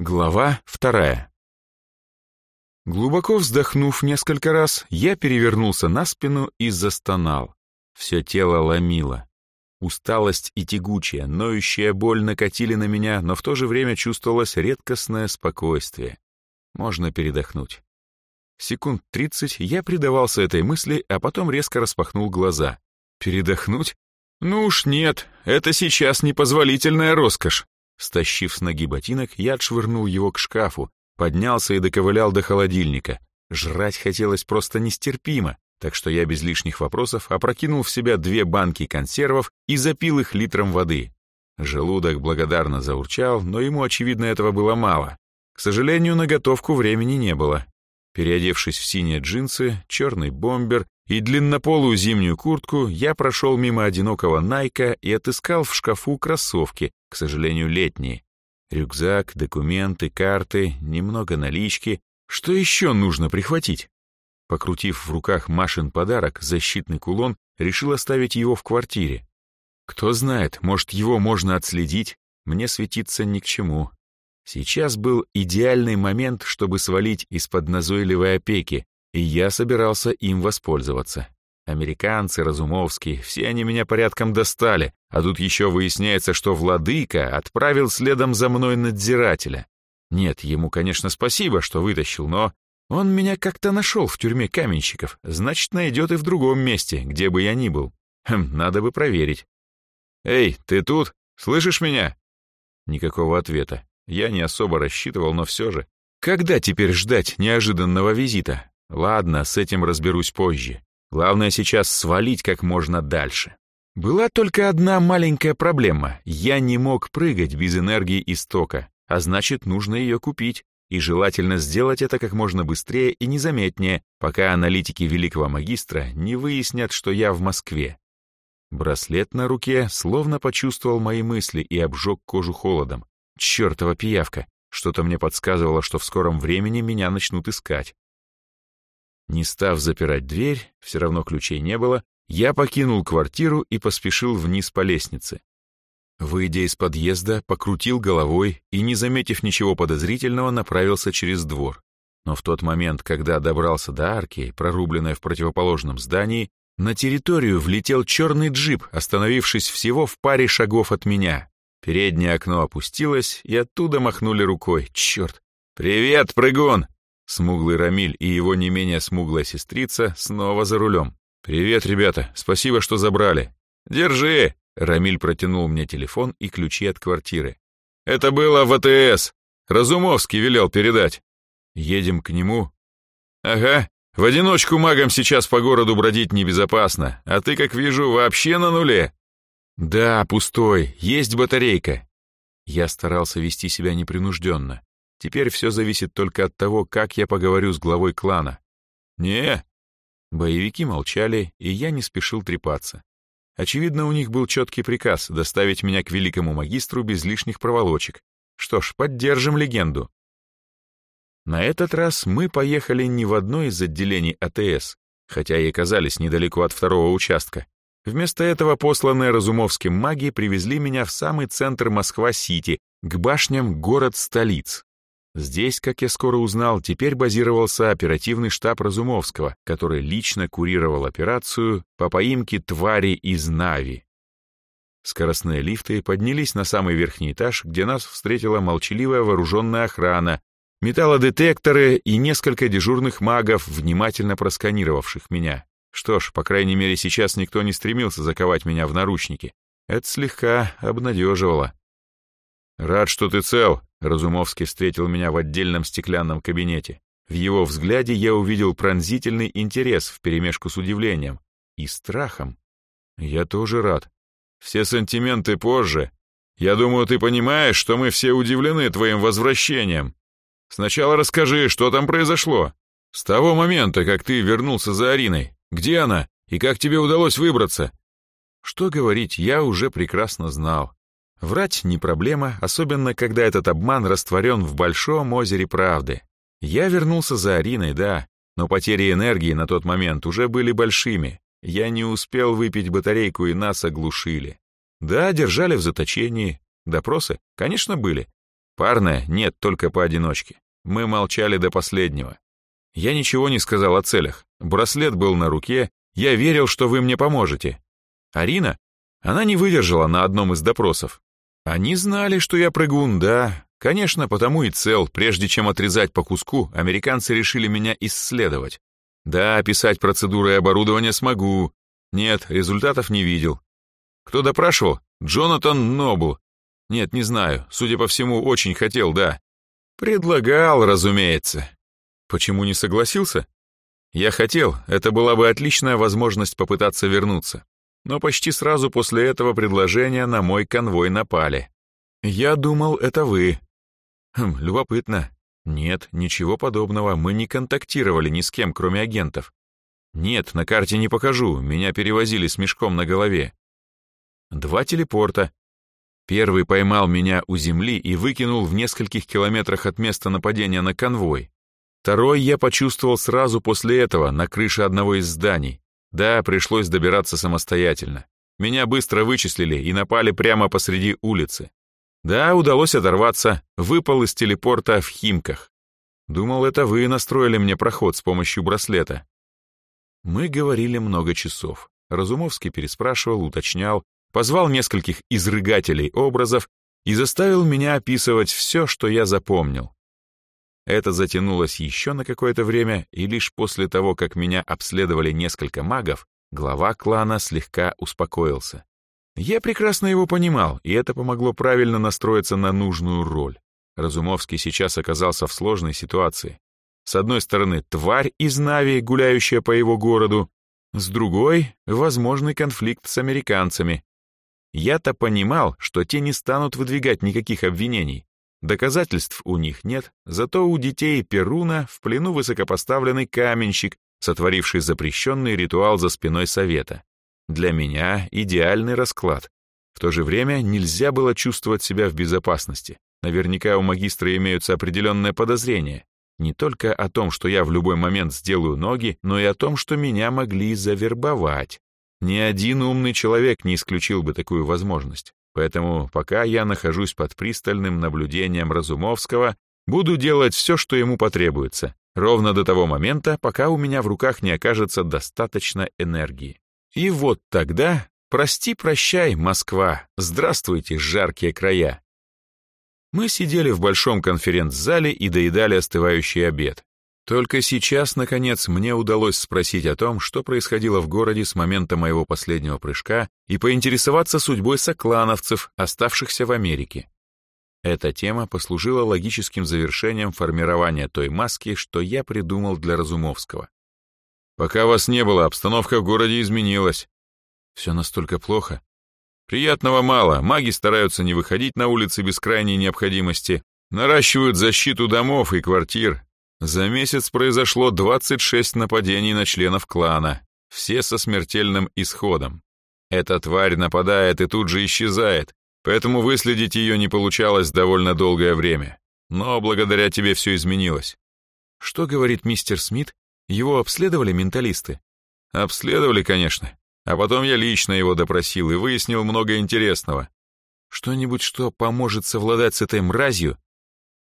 Глава вторая. Глубоко вздохнув несколько раз, я перевернулся на спину и застонал. Все тело ломило. Усталость и тягучая, ноющая боль накатили на меня, но в то же время чувствовалось редкостное спокойствие. Можно передохнуть. Секунд тридцать я предавался этой мысли, а потом резко распахнул глаза. Передохнуть? Ну уж нет, это сейчас непозволительная роскошь. Стащив с ноги ботинок, я отшвырнул его к шкафу, поднялся и доковылял до холодильника. Жрать хотелось просто нестерпимо, так что я без лишних вопросов опрокинул в себя две банки консервов и запил их литром воды. Желудок благодарно заурчал, но ему, очевидно, этого было мало. К сожалению, на готовку времени не было. Переодевшись в синие джинсы, черный бомбер и длиннополую зимнюю куртку, я прошел мимо одинокого Найка и отыскал в шкафу кроссовки, к сожалению, летние. Рюкзак, документы, карты, немного налички. Что еще нужно прихватить? Покрутив в руках Машин подарок, защитный кулон, решил оставить его в квартире. Кто знает, может, его можно отследить, мне светиться ни к чему. Сейчас был идеальный момент, чтобы свалить из-под назойливой опеки, и я собирался им воспользоваться. Американцы, Разумовский, все они меня порядком достали, а тут еще выясняется, что владыка отправил следом за мной надзирателя. Нет, ему, конечно, спасибо, что вытащил, но он меня как-то нашел в тюрьме каменщиков, значит, найдет и в другом месте, где бы я ни был. Хм, надо бы проверить. «Эй, ты тут? Слышишь меня?» Никакого ответа. Я не особо рассчитывал, но все же. Когда теперь ждать неожиданного визита? Ладно, с этим разберусь позже. Главное сейчас свалить как можно дальше. Была только одна маленькая проблема. Я не мог прыгать без энергии истока, а значит, нужно ее купить. И желательно сделать это как можно быстрее и незаметнее, пока аналитики великого магистра не выяснят, что я в Москве. Браслет на руке словно почувствовал мои мысли и обжег кожу холодом. Чёртова пиявка! Что-то мне подсказывало, что в скором времени меня начнут искать. Не став запирать дверь, все равно ключей не было, я покинул квартиру и поспешил вниз по лестнице. Выйдя из подъезда, покрутил головой и, не заметив ничего подозрительного, направился через двор. Но в тот момент, когда добрался до арки, прорубленной в противоположном здании, на территорию влетел черный джип, остановившись всего в паре шагов от меня. Переднее окно опустилось, и оттуда махнули рукой. Черт! «Привет, прыгун!» Смуглый Рамиль и его не менее смуглая сестрица снова за рулем. «Привет, ребята, спасибо, что забрали». «Держи!» Рамиль протянул мне телефон и ключи от квартиры. «Это было в АТС. Разумовский велел передать». «Едем к нему?» «Ага. В одиночку магам сейчас по городу бродить небезопасно, а ты, как вижу, вообще на нуле». «Да, пустой. Есть батарейка». Я старался вести себя непринужденно. Теперь все зависит только от того, как я поговорю с главой клана. Не. Боевики молчали, и я не спешил трепаться. Очевидно, у них был четкий приказ доставить меня к великому магистру без лишних проволочек. Что ж, поддержим легенду. На этот раз мы поехали не в одно из отделений АТС, хотя и оказались недалеко от второго участка. Вместо этого посланные Разумовским маги привезли меня в самый центр Москва-Сити, к башням город-столиц. Здесь, как я скоро узнал, теперь базировался оперативный штаб Разумовского, который лично курировал операцию по поимке твари из Нави. Скоростные лифты поднялись на самый верхний этаж, где нас встретила молчаливая вооруженная охрана, металлодетекторы и несколько дежурных магов, внимательно просканировавших меня. Что ж, по крайней мере, сейчас никто не стремился заковать меня в наручники. Это слегка обнадеживало. «Рад, что ты цел», — Разумовский встретил меня в отдельном стеклянном кабинете. В его взгляде я увидел пронзительный интерес вперемешку с удивлением и страхом. «Я тоже рад. Все сантименты позже. Я думаю, ты понимаешь, что мы все удивлены твоим возвращением. Сначала расскажи, что там произошло. С того момента, как ты вернулся за Ариной. Где она? И как тебе удалось выбраться?» Что говорить, я уже прекрасно знал. Врать не проблема, особенно когда этот обман растворен в большом озере правды. Я вернулся за Ариной, да, но потери энергии на тот момент уже были большими. Я не успел выпить батарейку, и нас оглушили. Да, держали в заточении. Допросы, конечно, были. Парная? Нет, только поодиночке. Мы молчали до последнего. Я ничего не сказал о целях. Браслет был на руке, я верил, что вы мне поможете. Арина? Она не выдержала на одном из допросов. Они знали, что я прыгун, да. Конечно, потому и цел. Прежде чем отрезать по куску, американцы решили меня исследовать. Да, описать процедуры и оборудование смогу. Нет, результатов не видел. Кто допрашивал? Джонатан Нобл. Нет, не знаю. Судя по всему, очень хотел, да. Предлагал, разумеется. Почему не согласился? Я хотел, это была бы отличная возможность попытаться вернуться. Но почти сразу после этого предложения на мой конвой напали. Я думал, это вы. Хм, любопытно. Нет, ничего подобного, мы не контактировали ни с кем, кроме агентов. Нет, на карте не покажу, меня перевозили с мешком на голове. Два телепорта. Первый поймал меня у земли и выкинул в нескольких километрах от места нападения на конвой. Второй я почувствовал сразу после этого на крыше одного из зданий. Да, пришлось добираться самостоятельно. Меня быстро вычислили и напали прямо посреди улицы. Да, удалось оторваться, выпал из телепорта в Химках. Думал, это вы настроили мне проход с помощью браслета. Мы говорили много часов. Разумовский переспрашивал, уточнял, позвал нескольких изрыгателей образов и заставил меня описывать все, что я запомнил. Это затянулось еще на какое-то время, и лишь после того, как меня обследовали несколько магов, глава клана слегка успокоился. Я прекрасно его понимал, и это помогло правильно настроиться на нужную роль. Разумовский сейчас оказался в сложной ситуации. С одной стороны, тварь из Нави, гуляющая по его городу, с другой — возможный конфликт с американцами. Я-то понимал, что те не станут выдвигать никаких обвинений, Доказательств у них нет, зато у детей Перуна в плену высокопоставленный каменщик, сотворивший запрещенный ритуал за спиной совета. Для меня идеальный расклад. В то же время нельзя было чувствовать себя в безопасности. Наверняка у магистра имеются определенные подозрения. Не только о том, что я в любой момент сделаю ноги, но и о том, что меня могли завербовать. Ни один умный человек не исключил бы такую возможность. Поэтому пока я нахожусь под пристальным наблюдением Разумовского, буду делать все, что ему потребуется, ровно до того момента, пока у меня в руках не окажется достаточно энергии. И вот тогда, прости-прощай, Москва, здравствуйте, жаркие края. Мы сидели в большом конференц-зале и доедали остывающий обед. Только сейчас, наконец, мне удалось спросить о том, что происходило в городе с момента моего последнего прыжка, и поинтересоваться судьбой соклановцев, оставшихся в Америке. Эта тема послужила логическим завершением формирования той маски, что я придумал для Разумовского. «Пока вас не было, обстановка в городе изменилась. Все настолько плохо. Приятного мало, маги стараются не выходить на улицы без крайней необходимости, наращивают защиту домов и квартир, за месяц произошло 26 нападений на членов клана, все со смертельным исходом. Эта тварь нападает и тут же исчезает, поэтому выследить ее не получалось довольно долгое время. Но благодаря тебе все изменилось. Что говорит мистер Смит? Его обследовали менталисты? Обследовали, конечно. А потом я лично его допросил и выяснил много интересного. Что-нибудь, что поможет совладать с этой мразью,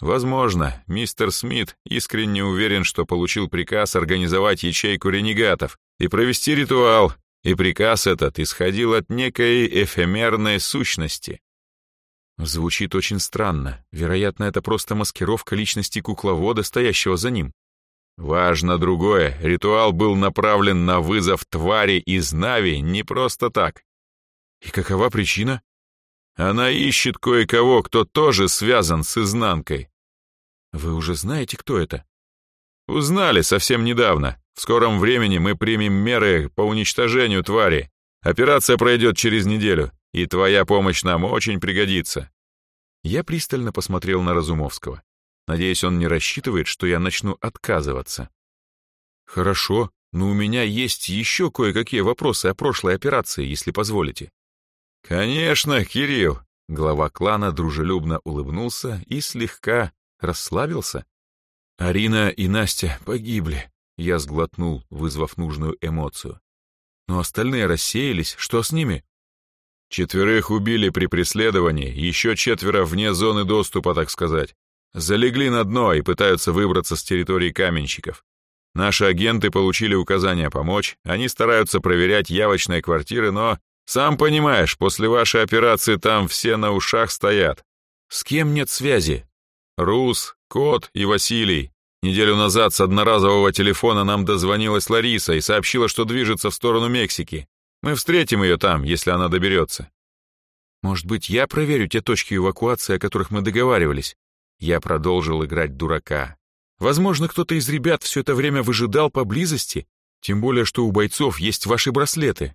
Возможно, мистер Смит искренне уверен, что получил приказ организовать ячейку ренегатов и провести ритуал, и приказ этот исходил от некой эфемерной сущности. Звучит очень странно. Вероятно, это просто маскировка личности кукловода, стоящего за ним. Важно другое. Ритуал был направлен на вызов твари из Нави не просто так. И какова причина? Она ищет кое-кого, кто тоже связан с изнанкой. Вы уже знаете, кто это? Узнали совсем недавно. В скором времени мы примем меры по уничтожению твари. Операция пройдет через неделю, и твоя помощь нам очень пригодится. Я пристально посмотрел на Разумовского. Надеюсь, он не рассчитывает, что я начну отказываться. Хорошо, но у меня есть еще кое-какие вопросы о прошлой операции, если позволите. «Конечно, Кирилл!» Глава клана дружелюбно улыбнулся и слегка расслабился. Арина и Настя погибли. Я сглотнул, вызвав нужную эмоцию. Но остальные рассеялись. Что с ними? Четверых убили при преследовании, еще четверо вне зоны доступа, так сказать. Залегли на дно и пытаются выбраться с территории каменщиков. Наши агенты получили указание помочь, они стараются проверять явочные квартиры, но, сам понимаешь, после вашей операции там все на ушах стоят. С кем нет связи? Рус, Кот и Василий. Неделю назад с одноразового телефона нам дозвонилась Лариса и сообщила, что движется в сторону Мексики. Мы встретим ее там, если она доберется. Может быть, я проверю те точки эвакуации, о которых мы договаривались? Я продолжил играть дурака. Возможно, кто-то из ребят все это время выжидал поблизости, тем более, что у бойцов есть ваши браслеты.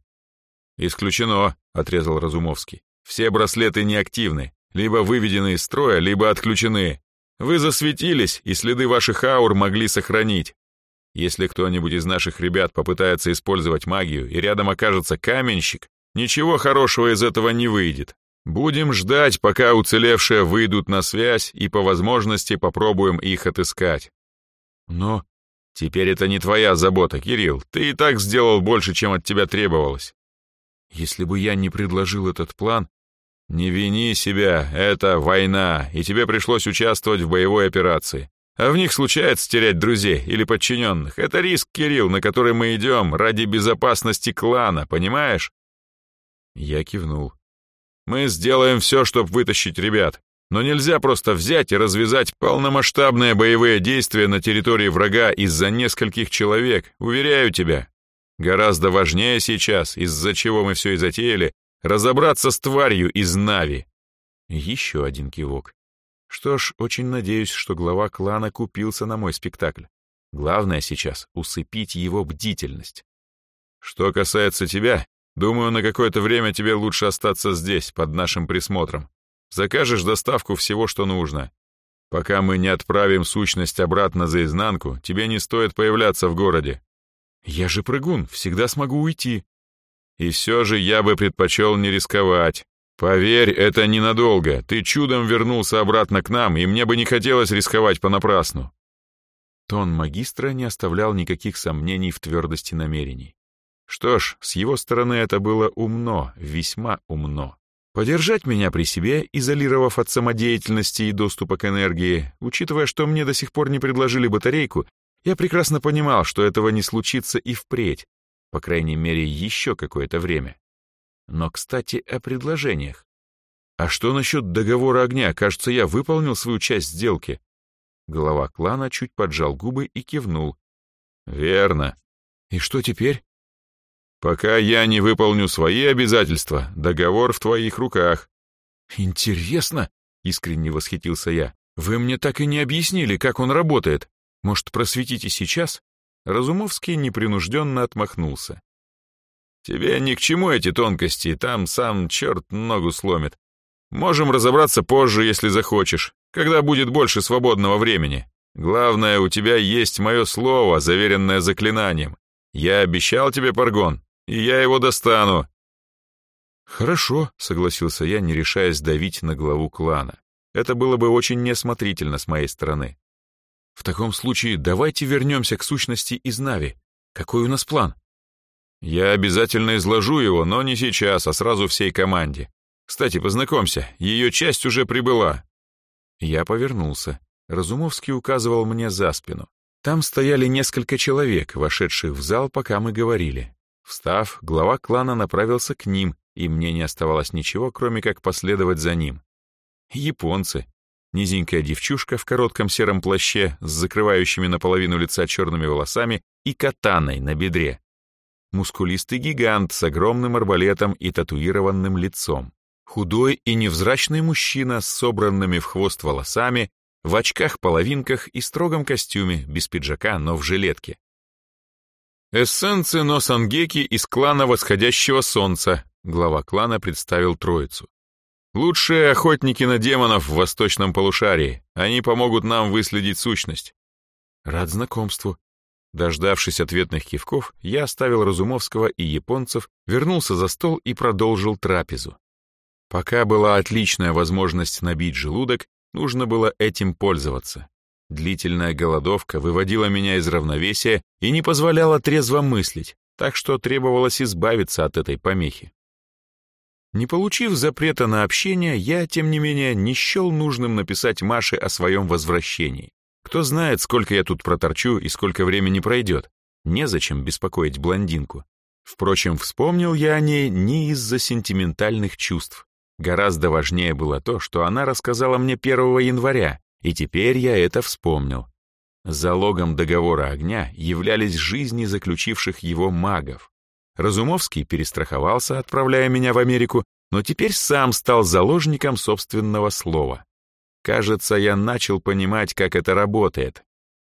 «Исключено», — отрезал Разумовский. «Все браслеты неактивны, либо выведены из строя, либо отключены. Вы засветились, и следы ваших аур могли сохранить. Если кто-нибудь из наших ребят попытается использовать магию, и рядом окажется каменщик, ничего хорошего из этого не выйдет. Будем ждать, пока уцелевшие выйдут на связь, и по возможности попробуем их отыскать. Но теперь это не твоя забота, Кирилл. Ты и так сделал больше, чем от тебя требовалось. Если бы я не предложил этот план... Не вини себя, это война, и тебе пришлось участвовать в боевой операции. А в них случается терять друзей или подчиненных. Это риск, Кирилл, на который мы идем ради безопасности клана, понимаешь? Я кивнул. Мы сделаем все, чтобы вытащить ребят. Но нельзя просто взять и развязать полномасштабные боевые действия на территории врага из-за нескольких человек, уверяю тебя. Гораздо важнее сейчас, из-за чего мы все и затеяли, разобраться с тварью из Нави. Еще один кивок. Что ж, очень надеюсь, что глава клана купился на мой спектакль. Главное сейчас — усыпить его бдительность. Что касается тебя, думаю, на какое-то время тебе лучше остаться здесь, под нашим присмотром. Закажешь доставку всего, что нужно. Пока мы не отправим сущность обратно за изнанку, тебе не стоит появляться в городе. Я же прыгун, всегда смогу уйти. И все же я бы предпочел не рисковать. «Поверь, это ненадолго. Ты чудом вернулся обратно к нам, и мне бы не хотелось рисковать понапрасну». Тон магистра не оставлял никаких сомнений в твердости намерений. Что ж, с его стороны это было умно, весьма умно. Подержать меня при себе, изолировав от самодеятельности и доступа к энергии, учитывая, что мне до сих пор не предложили батарейку, я прекрасно понимал, что этого не случится и впредь, по крайней мере, еще какое-то время. Но, кстати, о предложениях. А что насчет договора огня? Кажется, я выполнил свою часть сделки. Глава клана чуть поджал губы и кивнул. Верно. И что теперь? Пока я не выполню свои обязательства, договор в твоих руках. Интересно, искренне восхитился я. Вы мне так и не объяснили, как он работает. Может, просветите сейчас? Разумовский непринужденно отмахнулся. Тебе ни к чему эти тонкости, там сам черт ногу сломит. Можем разобраться позже, если захочешь, когда будет больше свободного времени. Главное, у тебя есть мое слово, заверенное заклинанием. Я обещал тебе паргон, и я его достану». «Хорошо», — согласился я, не решаясь давить на главу клана. «Это было бы очень неосмотрительно с моей стороны. В таком случае давайте вернемся к сущности из Нави. Какой у нас план?» Я обязательно изложу его, но не сейчас, а сразу всей команде. Кстати, познакомься, ее часть уже прибыла. Я повернулся. Разумовский указывал мне за спину. Там стояли несколько человек, вошедших в зал, пока мы говорили. Встав, глава клана направился к ним, и мне не оставалось ничего, кроме как последовать за ним. Японцы. Низенькая девчушка в коротком сером плаще с закрывающими наполовину лица черными волосами и катаной на бедре мускулистый гигант с огромным арбалетом и татуированным лицом, худой и невзрачный мужчина с собранными в хвост волосами, в очках-половинках и строгом костюме, без пиджака, но в жилетке. «Эссенци Носангеки из клана Восходящего Солнца», глава клана представил троицу. «Лучшие охотники на демонов в восточном полушарии. Они помогут нам выследить сущность». «Рад знакомству», Дождавшись ответных кивков, я оставил Разумовского и японцев, вернулся за стол и продолжил трапезу. Пока была отличная возможность набить желудок, нужно было этим пользоваться. Длительная голодовка выводила меня из равновесия и не позволяла трезво мыслить, так что требовалось избавиться от этой помехи. Не получив запрета на общение, я, тем не менее, не счел нужным написать Маше о своем возвращении. Кто знает, сколько я тут проторчу и сколько времени пройдет. Незачем беспокоить блондинку. Впрочем, вспомнил я о ней не из-за сентиментальных чувств. Гораздо важнее было то, что она рассказала мне 1 января, и теперь я это вспомнил. Залогом договора огня являлись жизни заключивших его магов. Разумовский перестраховался, отправляя меня в Америку, но теперь сам стал заложником собственного слова. Кажется, я начал понимать, как это работает.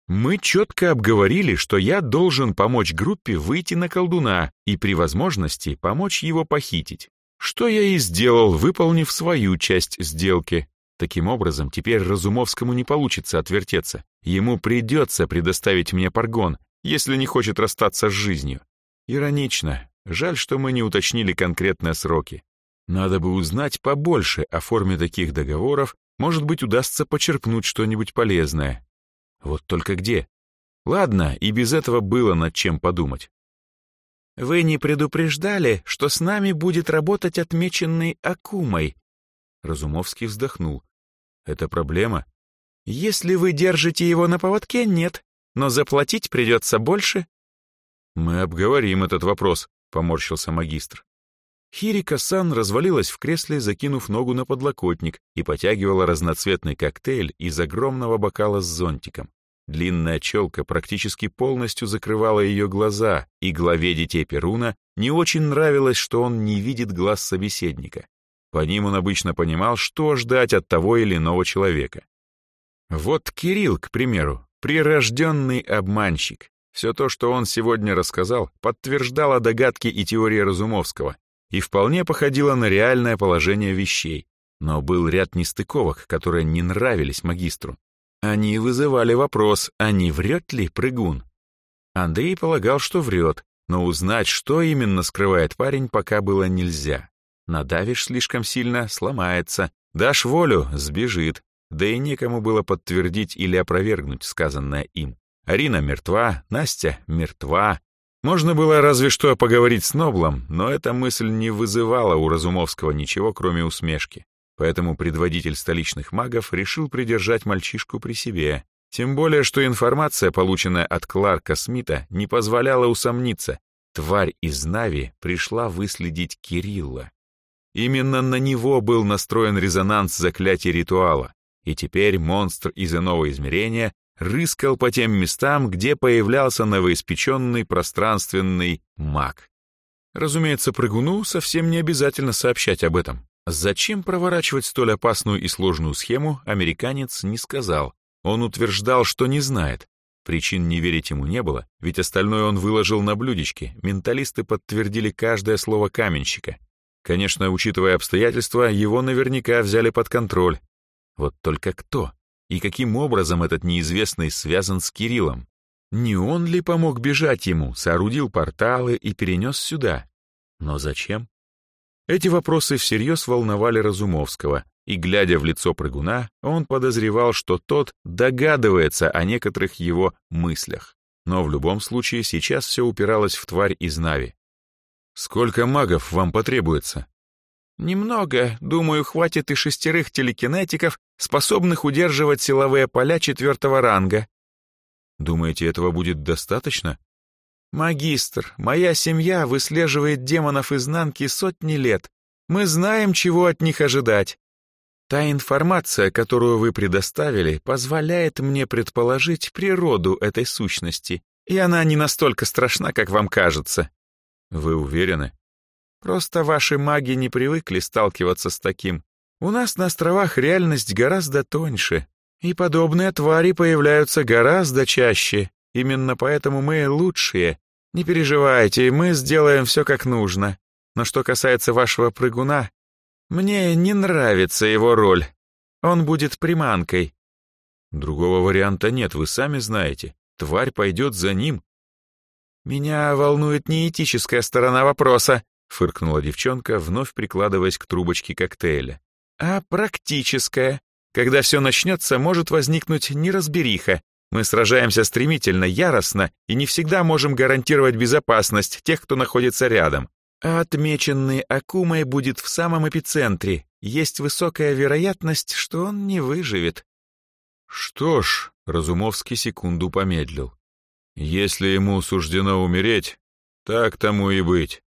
Мы четко обговорили, что я должен помочь группе выйти на колдуна и при возможности помочь его похитить. Что я и сделал, выполнив свою часть сделки. Таким образом, теперь Разумовскому не получится отвертеться. Ему придется предоставить мне паргон, если не хочет расстаться с жизнью. Иронично. Жаль, что мы не уточнили конкретные сроки. Надо бы узнать побольше о форме таких договоров, может быть, удастся почерпнуть что-нибудь полезное. Вот только где? Ладно, и без этого было над чем подумать. «Вы не предупреждали, что с нами будет работать отмеченный Акумой?» Разумовский вздохнул. «Это проблема?» «Если вы держите его на поводке, нет, но заплатить придется больше». «Мы обговорим этот вопрос», — поморщился магистр. Хирика-сан развалилась в кресле, закинув ногу на подлокотник и потягивала разноцветный коктейль из огромного бокала с зонтиком. Длинная челка практически полностью закрывала ее глаза, и главе детей Перуна не очень нравилось, что он не видит глаз собеседника. По ним он обычно понимал, что ждать от того или иного человека. Вот Кирилл, к примеру, прирожденный обманщик. Все то, что он сегодня рассказал, подтверждало догадки и теории Разумовского и вполне походило на реальное положение вещей. Но был ряд нестыковок, которые не нравились магистру. Они вызывали вопрос, а не врет ли прыгун? Андрей полагал, что врет, но узнать, что именно скрывает парень, пока было нельзя. Надавишь слишком сильно — сломается. Дашь волю — сбежит. Да и некому было подтвердить или опровергнуть сказанное им. Арина мертва, Настя мертва. Можно было разве что поговорить с Ноблом, но эта мысль не вызывала у Разумовского ничего, кроме усмешки. Поэтому предводитель столичных магов решил придержать мальчишку при себе. Тем более, что информация, полученная от Кларка Смита, не позволяла усомниться. Тварь из Нави пришла выследить Кирилла. Именно на него был настроен резонанс заклятия ритуала, и теперь монстр из иного измерения рыскал по тем местам, где появлялся новоиспеченный пространственный маг. Разумеется, прыгуну совсем не обязательно сообщать об этом. Зачем проворачивать столь опасную и сложную схему, американец не сказал. Он утверждал, что не знает. Причин не верить ему не было, ведь остальное он выложил на блюдечке. Менталисты подтвердили каждое слово каменщика. Конечно, учитывая обстоятельства, его наверняка взяли под контроль. Вот только кто? И каким образом этот неизвестный связан с Кириллом? Не он ли помог бежать ему, соорудил порталы и перенес сюда? Но зачем? Эти вопросы всерьез волновали Разумовского, и, глядя в лицо прыгуна, он подозревал, что тот догадывается о некоторых его мыслях. Но в любом случае сейчас все упиралось в тварь из Нави. «Сколько магов вам потребуется?» «Немного. Думаю, хватит и шестерых телекинетиков, способных удерживать силовые поля четвертого ранга». «Думаете, этого будет достаточно?» «Магистр, моя семья выслеживает демонов изнанки сотни лет. Мы знаем, чего от них ожидать. Та информация, которую вы предоставили, позволяет мне предположить природу этой сущности, и она не настолько страшна, как вам кажется. Вы уверены? Просто ваши маги не привыкли сталкиваться с таким. У нас на островах реальность гораздо тоньше, и подобные твари появляются гораздо чаще. Именно поэтому мы лучшие. Не переживайте, мы сделаем все как нужно. Но что касается вашего прыгуна, мне не нравится его роль. Он будет приманкой. Другого варианта нет, вы сами знаете. Тварь пойдет за ним, «Меня волнует не этическая сторона вопроса», — фыркнула девчонка, вновь прикладываясь к трубочке коктейля, «а практическая. Когда все начнется, может возникнуть неразбериха. Мы сражаемся стремительно, яростно и не всегда можем гарантировать безопасность тех, кто находится рядом. А отмеченный Акумой будет в самом эпицентре. Есть высокая вероятность, что он не выживет. Что ж, Разумовский секунду помедлил. Если ему суждено умереть, так тому и быть.